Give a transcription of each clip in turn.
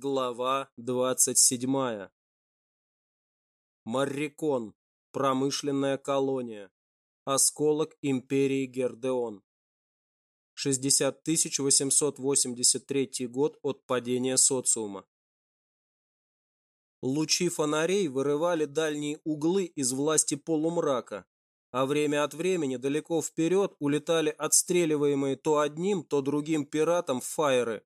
Глава 27. Маррикон. Промышленная колония. Осколок империи Гердеон. 60 883 год от падения социума. Лучи фонарей вырывали дальние углы из власти полумрака, а время от времени далеко вперед улетали отстреливаемые то одним, то другим пиратом фаеры,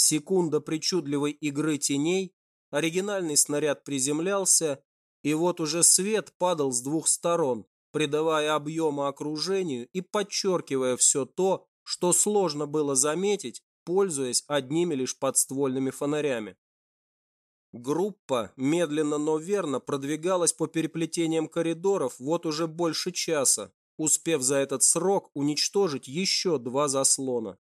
Секунда причудливой игры теней, оригинальный снаряд приземлялся, и вот уже свет падал с двух сторон, придавая объема окружению и подчеркивая все то, что сложно было заметить, пользуясь одними лишь подствольными фонарями. Группа медленно, но верно продвигалась по переплетениям коридоров вот уже больше часа, успев за этот срок уничтожить еще два заслона.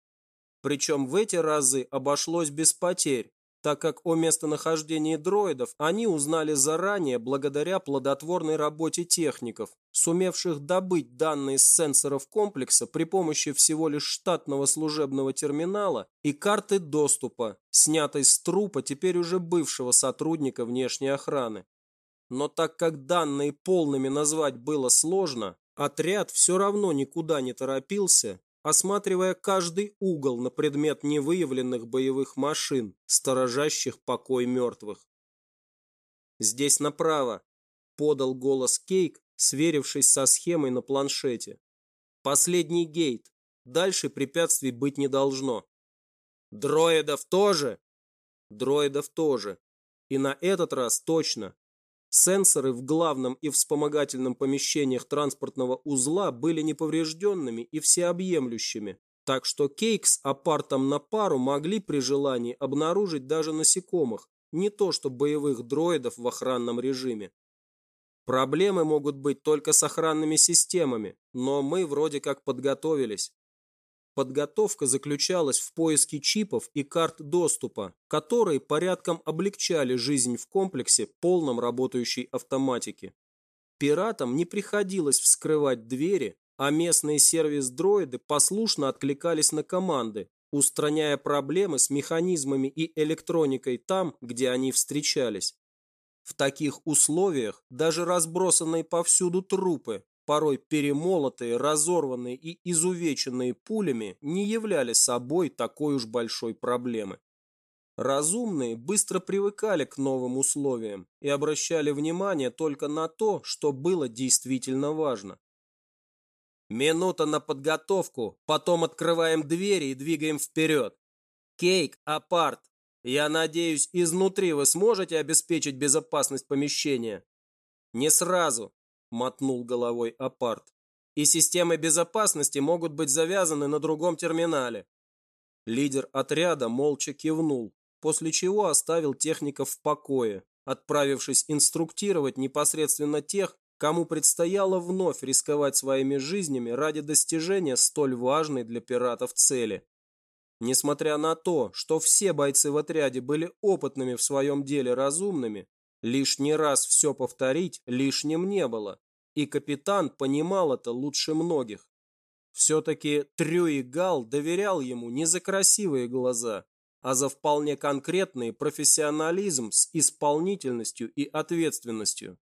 Причем в эти разы обошлось без потерь, так как о местонахождении дроидов они узнали заранее благодаря плодотворной работе техников, сумевших добыть данные с сенсоров комплекса при помощи всего лишь штатного служебного терминала и карты доступа, снятой с трупа теперь уже бывшего сотрудника внешней охраны. Но так как данные полными назвать было сложно, отряд все равно никуда не торопился осматривая каждый угол на предмет невыявленных боевых машин, сторожащих покой мертвых. «Здесь направо», – подал голос Кейк, сверившись со схемой на планшете. «Последний гейт. Дальше препятствий быть не должно». «Дроидов тоже?» «Дроидов тоже. И на этот раз точно. Сенсоры в главном и вспомогательном помещениях транспортного узла были неповрежденными и всеобъемлющими, так что Кейк с апартом на пару могли при желании обнаружить даже насекомых, не то что боевых дроидов в охранном режиме. Проблемы могут быть только с охранными системами, но мы вроде как подготовились. Подготовка заключалась в поиске чипов и карт доступа, которые порядком облегчали жизнь в комплексе полном работающей автоматики. Пиратам не приходилось вскрывать двери, а местные сервис-дроиды послушно откликались на команды, устраняя проблемы с механизмами и электроникой там, где они встречались. В таких условиях даже разбросанные повсюду трупы порой перемолотые, разорванные и изувеченные пулями, не являли собой такой уж большой проблемы. Разумные быстро привыкали к новым условиям и обращали внимание только на то, что было действительно важно. Минута на подготовку, потом открываем двери и двигаем вперед. Кейк, апарт, я надеюсь, изнутри вы сможете обеспечить безопасность помещения? Не сразу, мотнул головой Апарт. И системы безопасности могут быть завязаны на другом терминале. Лидер отряда молча кивнул, после чего оставил техников в покое, отправившись инструктировать непосредственно тех, кому предстояло вновь рисковать своими жизнями ради достижения столь важной для пиратов цели. Несмотря на то, что все бойцы в отряде были опытными в своем деле разумными, лишний раз все повторить лишним не было и капитан понимал это лучше многих. Все-таки Трюи Гал доверял ему не за красивые глаза, а за вполне конкретный профессионализм с исполнительностью и ответственностью.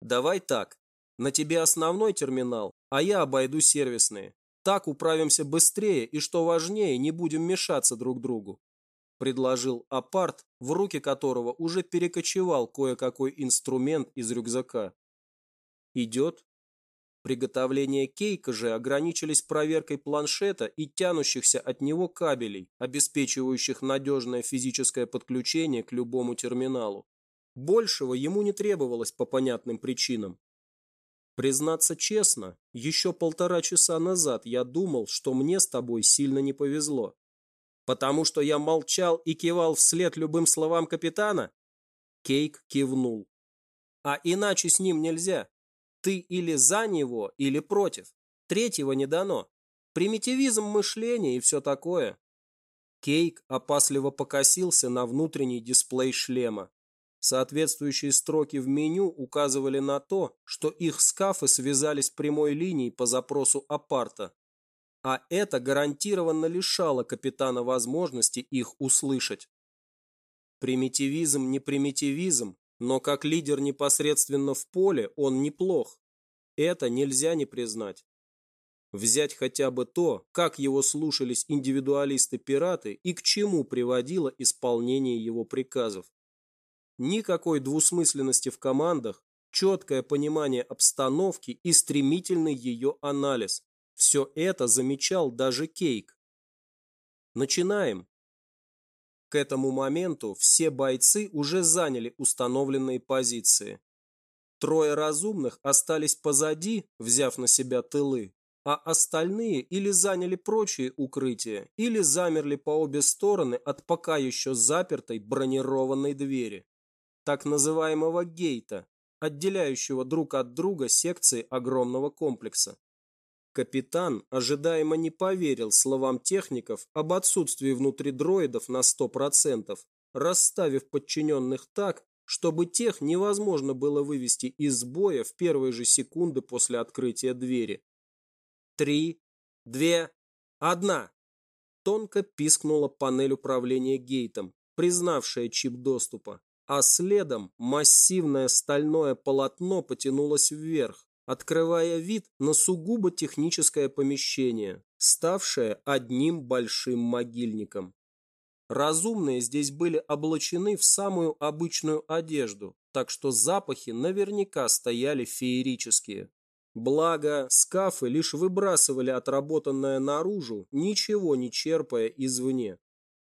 Давай так, на тебе основной терминал, а я обойду сервисные. Так управимся быстрее и, что важнее, не будем мешаться друг другу. Предложил апарт, в руки которого уже перекочевал кое-какой инструмент из рюкзака идет. Приготовления кейка же ограничились проверкой планшета и тянущихся от него кабелей, обеспечивающих надежное физическое подключение к любому терминалу. Большего ему не требовалось по понятным причинам. Признаться честно, еще полтора часа назад я думал, что мне с тобой сильно не повезло. Потому что я молчал и кивал вслед любым словам капитана? Кейк кивнул. А иначе с ним нельзя. Ты или за него, или против. Третьего не дано. Примитивизм мышления и все такое. Кейк опасливо покосился на внутренний дисплей шлема. Соответствующие строки в меню указывали на то, что их скафы связались прямой линией по запросу апарта. А это гарантированно лишало капитана возможности их услышать. Примитивизм не примитивизм, но как лидер непосредственно в поле он неплох. Это нельзя не признать. Взять хотя бы то, как его слушались индивидуалисты-пираты и к чему приводило исполнение его приказов. Никакой двусмысленности в командах, четкое понимание обстановки и стремительный ее анализ. Все это замечал даже Кейк. Начинаем. К этому моменту все бойцы уже заняли установленные позиции. Трое разумных остались позади, взяв на себя тылы, а остальные или заняли прочие укрытия, или замерли по обе стороны от пока еще запертой бронированной двери, так называемого гейта, отделяющего друг от друга секции огромного комплекса. Капитан ожидаемо не поверил словам техников об отсутствии внутри дроидов на 100%, расставив подчиненных так, чтобы тех невозможно было вывести из боя в первые же секунды после открытия двери три, две, одна. Тонко пискнула панель управления гейтом, признавшая чип доступа, а следом массивное стальное полотно потянулось вверх, открывая вид на сугубо техническое помещение, ставшее одним большим могильником. Разумные здесь были облачены в самую обычную одежду, так что запахи наверняка стояли феерические. Благо, скафы лишь выбрасывали отработанное наружу, ничего не черпая извне.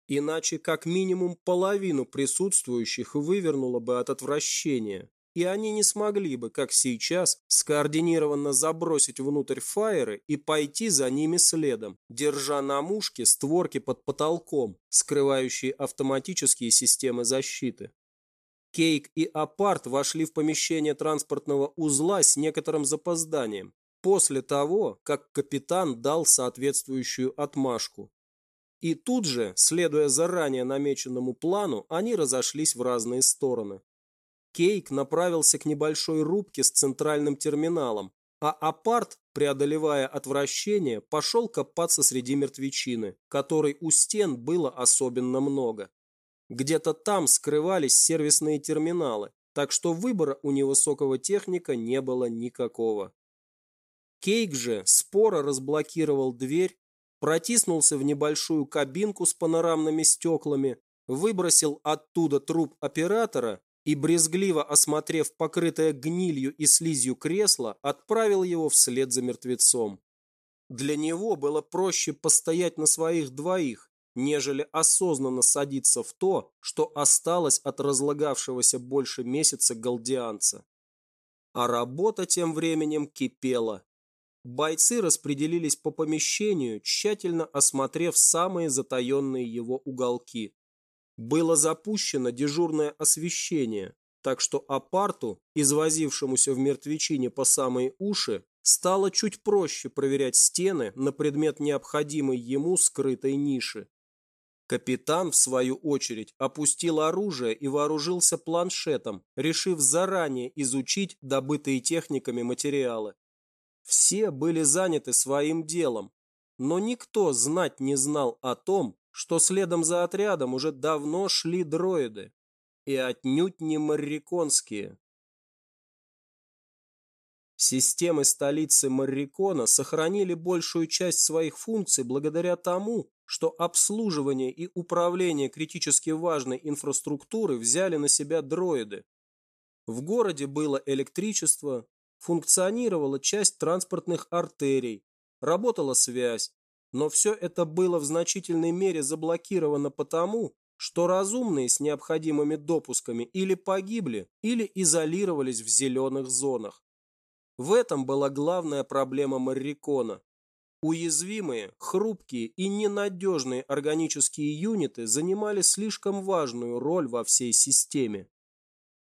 Иначе как минимум половину присутствующих вывернуло бы от отвращения, и они не смогли бы, как сейчас, скоординированно забросить внутрь фаеры и пойти за ними следом, держа на мушке створки под потолком, скрывающие автоматические системы защиты. Кейк и Апарт вошли в помещение транспортного узла с некоторым запозданием, после того, как капитан дал соответствующую отмашку. И тут же, следуя заранее намеченному плану, они разошлись в разные стороны. Кейк направился к небольшой рубке с центральным терминалом, а Апарт, преодолевая отвращение, пошел копаться среди мертвечины, которой у стен было особенно много. Где-то там скрывались сервисные терминалы, так что выбора у невысокого техника не было никакого. Кейк же споро разблокировал дверь, протиснулся в небольшую кабинку с панорамными стеклами, выбросил оттуда труп оператора и, брезгливо осмотрев покрытое гнилью и слизью кресло, отправил его вслед за мертвецом. Для него было проще постоять на своих двоих, нежели осознанно садиться в то, что осталось от разлагавшегося больше месяца галдианца. А работа тем временем кипела. Бойцы распределились по помещению, тщательно осмотрев самые затаенные его уголки. Было запущено дежурное освещение, так что апарту, извозившемуся в мертвечине по самые уши, стало чуть проще проверять стены на предмет необходимой ему скрытой ниши. Капитан, в свою очередь, опустил оружие и вооружился планшетом, решив заранее изучить добытые техниками материалы. Все были заняты своим делом, но никто знать не знал о том, что следом за отрядом уже давно шли дроиды. И отнюдь не марриконские. Системы столицы Маррикона сохранили большую часть своих функций благодаря тому, что обслуживание и управление критически важной инфраструктуры взяли на себя дроиды. В городе было электричество, функционировала часть транспортных артерий, работала связь, но все это было в значительной мере заблокировано потому, что разумные с необходимыми допусками или погибли, или изолировались в зеленых зонах. В этом была главная проблема Маррикона. Уязвимые, хрупкие и ненадежные органические юниты занимали слишком важную роль во всей системе.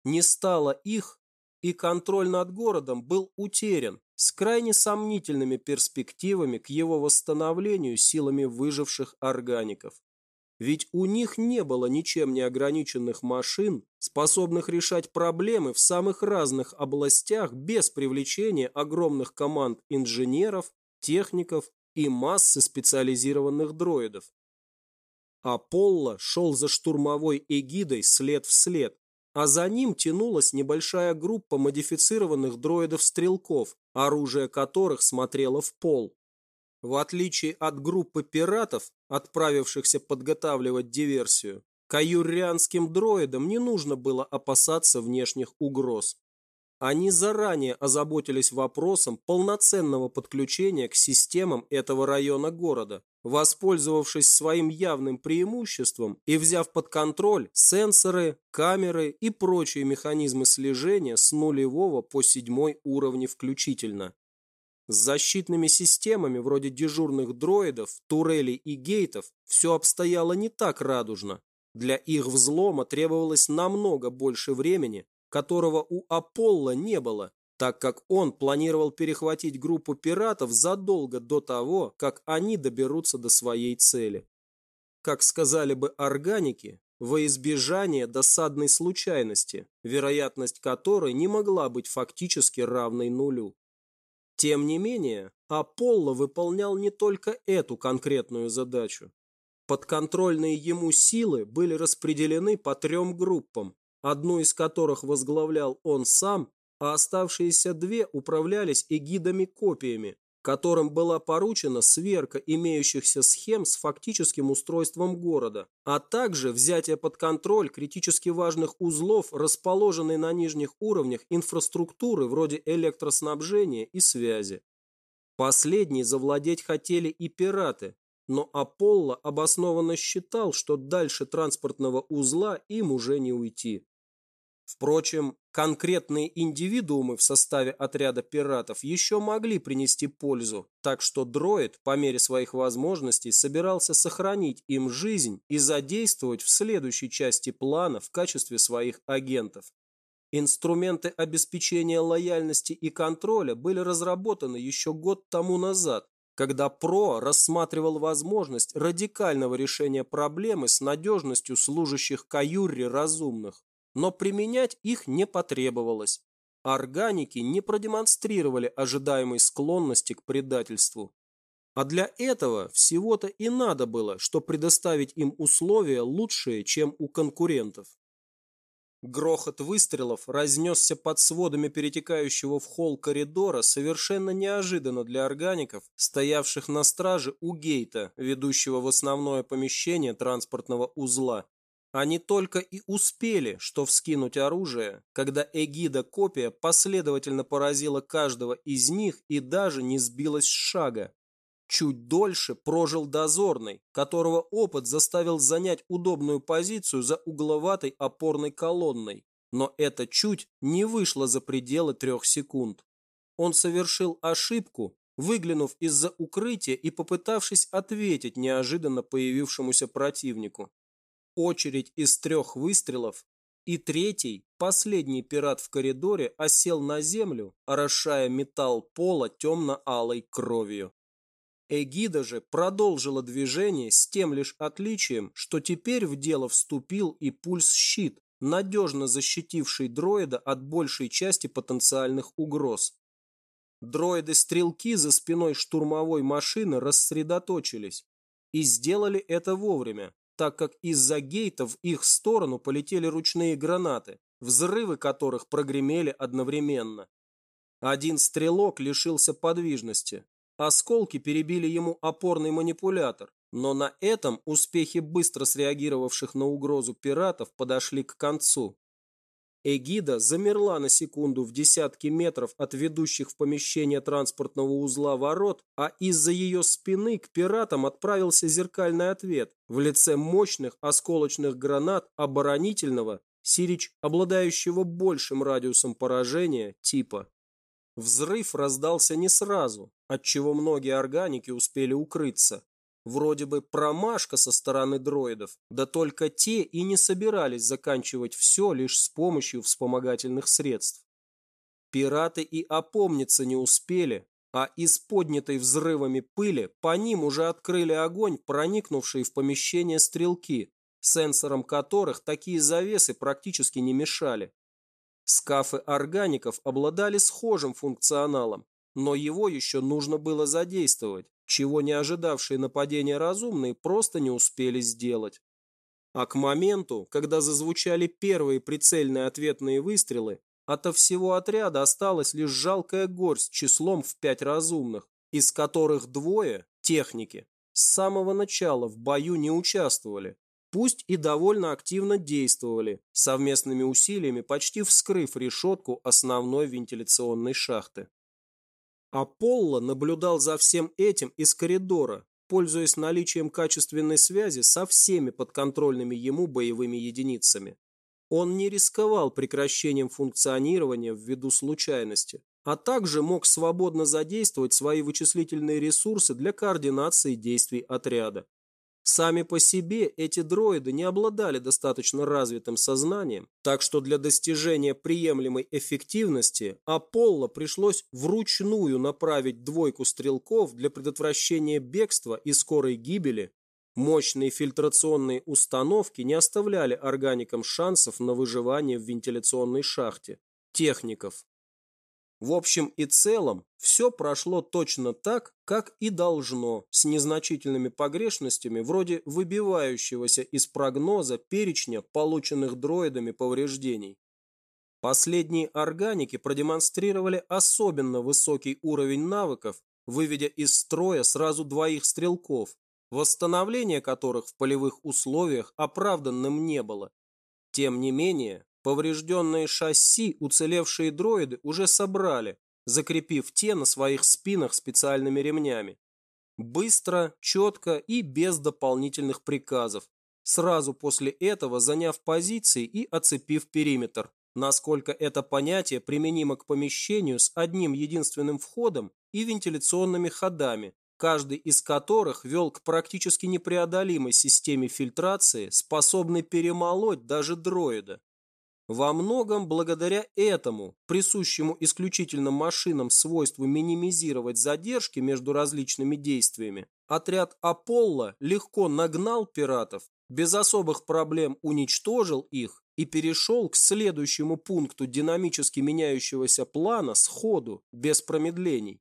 Не стало их, и контроль над городом был утерян с крайне сомнительными перспективами к его восстановлению силами выживших органиков. Ведь у них не было ничем не ограниченных машин, способных решать проблемы в самых разных областях без привлечения огромных команд инженеров, техников и массы специализированных дроидов. Аполло шел за штурмовой эгидой след в след, а за ним тянулась небольшая группа модифицированных дроидов-стрелков, оружие которых смотрело в пол. В отличие от группы пиратов, отправившихся подготавливать диверсию, каюрианским дроидам не нужно было опасаться внешних угроз. Они заранее озаботились вопросом полноценного подключения к системам этого района города, воспользовавшись своим явным преимуществом и взяв под контроль сенсоры, камеры и прочие механизмы слежения с нулевого по седьмой уровне включительно. С защитными системами вроде дежурных дроидов, турелей и гейтов все обстояло не так радужно. Для их взлома требовалось намного больше времени, которого у Аполло не было, так как он планировал перехватить группу пиратов задолго до того, как они доберутся до своей цели. Как сказали бы органики, во избежание досадной случайности, вероятность которой не могла быть фактически равной нулю. Тем не менее, Аполло выполнял не только эту конкретную задачу. Подконтрольные ему силы были распределены по трем группам, одну из которых возглавлял он сам а оставшиеся две управлялись эгидами-копиями, которым была поручена сверка имеющихся схем с фактическим устройством города, а также взятие под контроль критически важных узлов, расположенной на нижних уровнях инфраструктуры вроде электроснабжения и связи. Последней завладеть хотели и пираты, но Аполло обоснованно считал, что дальше транспортного узла им уже не уйти. Впрочем, конкретные индивидуумы в составе отряда пиратов еще могли принести пользу, так что дроид по мере своих возможностей собирался сохранить им жизнь и задействовать в следующей части плана в качестве своих агентов. Инструменты обеспечения лояльности и контроля были разработаны еще год тому назад, когда ПРО рассматривал возможность радикального решения проблемы с надежностью служащих Каюрри разумных но применять их не потребовалось. Органики не продемонстрировали ожидаемой склонности к предательству. А для этого всего-то и надо было, что предоставить им условия лучшие, чем у конкурентов. Грохот выстрелов разнесся под сводами перетекающего в холл коридора совершенно неожиданно для органиков, стоявших на страже у гейта, ведущего в основное помещение транспортного узла. Они только и успели, что вскинуть оружие, когда эгида-копия последовательно поразила каждого из них и даже не сбилась с шага. Чуть дольше прожил дозорный, которого опыт заставил занять удобную позицию за угловатой опорной колонной, но это чуть не вышло за пределы трех секунд. Он совершил ошибку, выглянув из-за укрытия и попытавшись ответить неожиданно появившемуся противнику. Очередь из трех выстрелов, и третий, последний пират в коридоре, осел на землю, орошая металл пола темно-алой кровью. Эгида же продолжила движение с тем лишь отличием, что теперь в дело вступил и пульс-щит, надежно защитивший дроида от большей части потенциальных угроз. Дроиды-стрелки за спиной штурмовой машины рассредоточились и сделали это вовремя, так как из-за гейта в их сторону полетели ручные гранаты, взрывы которых прогремели одновременно. Один стрелок лишился подвижности. Осколки перебили ему опорный манипулятор, но на этом успехи быстро среагировавших на угрозу пиратов подошли к концу. Эгида замерла на секунду в десятки метров от ведущих в помещение транспортного узла ворот, а из-за ее спины к пиратам отправился зеркальный ответ в лице мощных осколочных гранат оборонительного, Сирич, обладающего большим радиусом поражения, типа. Взрыв раздался не сразу, отчего многие органики успели укрыться. Вроде бы промашка со стороны дроидов, да только те и не собирались заканчивать все лишь с помощью вспомогательных средств. Пираты и опомниться не успели, а из поднятой взрывами пыли по ним уже открыли огонь проникнувшие в помещение стрелки, сенсором которых такие завесы практически не мешали. Скафы органиков обладали схожим функционалом, но его еще нужно было задействовать, чего не ожидавшие нападения разумные просто не успели сделать. А к моменту, когда зазвучали первые прицельные ответные выстрелы, ото всего отряда осталась лишь жалкая горсть числом в пять разумных, из которых двое, техники, с самого начала в бою не участвовали, пусть и довольно активно действовали, совместными усилиями почти вскрыв решетку основной вентиляционной шахты. Аполло наблюдал за всем этим из коридора, пользуясь наличием качественной связи со всеми подконтрольными ему боевыми единицами. Он не рисковал прекращением функционирования ввиду случайности, а также мог свободно задействовать свои вычислительные ресурсы для координации действий отряда. Сами по себе эти дроиды не обладали достаточно развитым сознанием, так что для достижения приемлемой эффективности Аполло пришлось вручную направить двойку стрелков для предотвращения бегства и скорой гибели. Мощные фильтрационные установки не оставляли органикам шансов на выживание в вентиляционной шахте. Техников, в общем и целом, все прошло точно так, как и должно, с незначительными погрешностями, вроде выбивающегося из прогноза перечня полученных дроидами повреждений. Последние органики продемонстрировали особенно высокий уровень навыков, выведя из строя сразу двоих стрелков, восстановление которых в полевых условиях оправданным не было. Тем не менее, Поврежденные шасси уцелевшие дроиды уже собрали, закрепив те на своих спинах специальными ремнями. Быстро, четко и без дополнительных приказов. Сразу после этого заняв позиции и оцепив периметр, насколько это понятие применимо к помещению с одним единственным входом и вентиляционными ходами, каждый из которых вел к практически непреодолимой системе фильтрации, способной перемолоть даже дроида. Во многом благодаря этому, присущему исключительно машинам свойству минимизировать задержки между различными действиями, отряд Аполло легко нагнал пиратов, без особых проблем уничтожил их и перешел к следующему пункту динамически меняющегося плана сходу, без промедлений.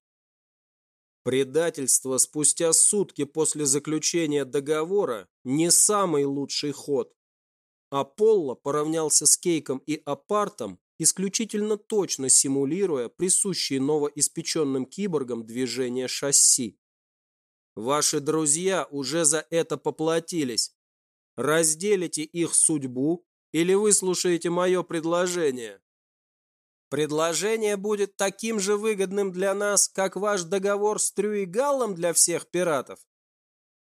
Предательство спустя сутки после заключения договора не самый лучший ход, Аполло поравнялся с Кейком и Апартом, исключительно точно симулируя присущие новоиспеченным киборгам движения шасси. Ваши друзья уже за это поплатились. Разделите их судьбу или выслушаете мое предложение? Предложение будет таким же выгодным для нас, как ваш договор с Трюигаллом для всех пиратов.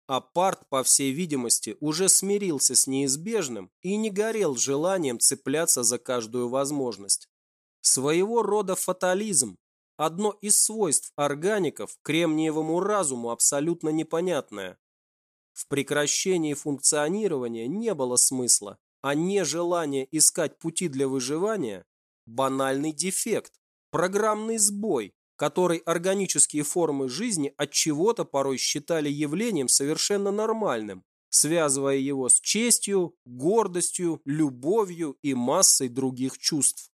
Апарт, по всей видимости, уже смирился с неизбежным и не горел желанием цепляться за каждую возможность. Своего рода фатализм – одно из свойств органиков кремниевому разуму абсолютно непонятное. В прекращении функционирования не было смысла, а нежелание искать пути для выживания – банальный дефект, программный сбой, который органические формы жизни от чего-то порой считали явлением совершенно нормальным, связывая его с честью, гордостью, любовью и массой других чувств.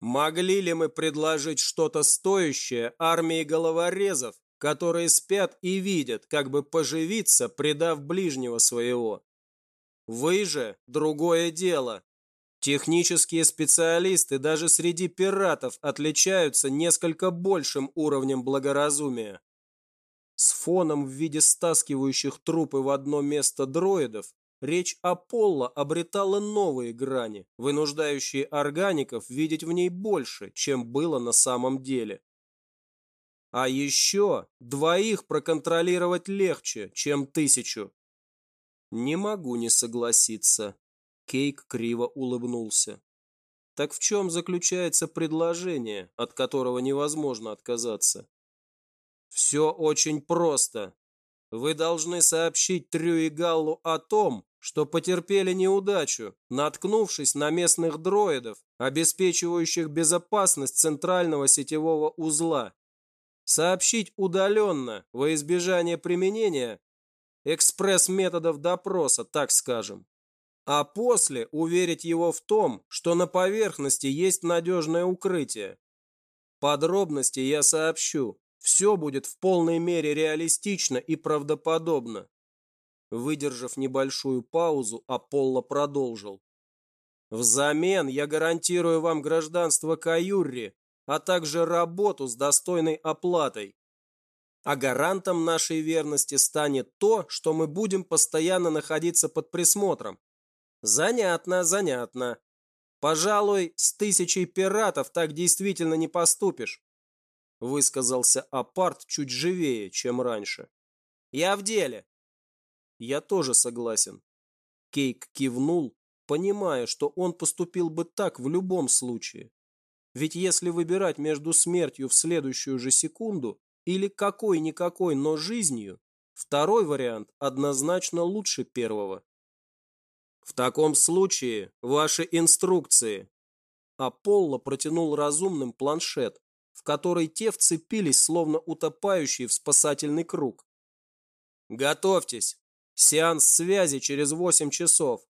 Могли ли мы предложить что-то стоящее армии головорезов, которые спят и видят, как бы поживиться, предав ближнего своего? Вы же другое дело, Технические специалисты даже среди пиратов отличаются несколько большим уровнем благоразумия. С фоном в виде стаскивающих трупы в одно место дроидов речь Аполло обретала новые грани, вынуждающие органиков видеть в ней больше, чем было на самом деле. А еще двоих проконтролировать легче, чем тысячу. Не могу не согласиться. Кейк криво улыбнулся. Так в чем заключается предложение, от которого невозможно отказаться? Все очень просто. Вы должны сообщить Трю и Галлу о том, что потерпели неудачу, наткнувшись на местных дроидов, обеспечивающих безопасность центрального сетевого узла. Сообщить удаленно, во избежание применения экспресс-методов допроса, так скажем а после уверить его в том, что на поверхности есть надежное укрытие. Подробности я сообщу. Все будет в полной мере реалистично и правдоподобно. Выдержав небольшую паузу, Аполло продолжил. Взамен я гарантирую вам гражданство Каюрри, а также работу с достойной оплатой. А гарантом нашей верности станет то, что мы будем постоянно находиться под присмотром. Занятно, занятно. Пожалуй, с тысячей пиратов так действительно не поступишь. Высказался Апарт чуть живее, чем раньше. Я в деле. Я тоже согласен. Кейк кивнул, понимая, что он поступил бы так в любом случае. Ведь если выбирать между смертью в следующую же секунду или какой-никакой, но жизнью, второй вариант однозначно лучше первого. В таком случае ваши инструкции. Аполло протянул разумным планшет, в который те вцепились, словно утопающие в спасательный круг. Готовьтесь. Сеанс связи через 8 часов.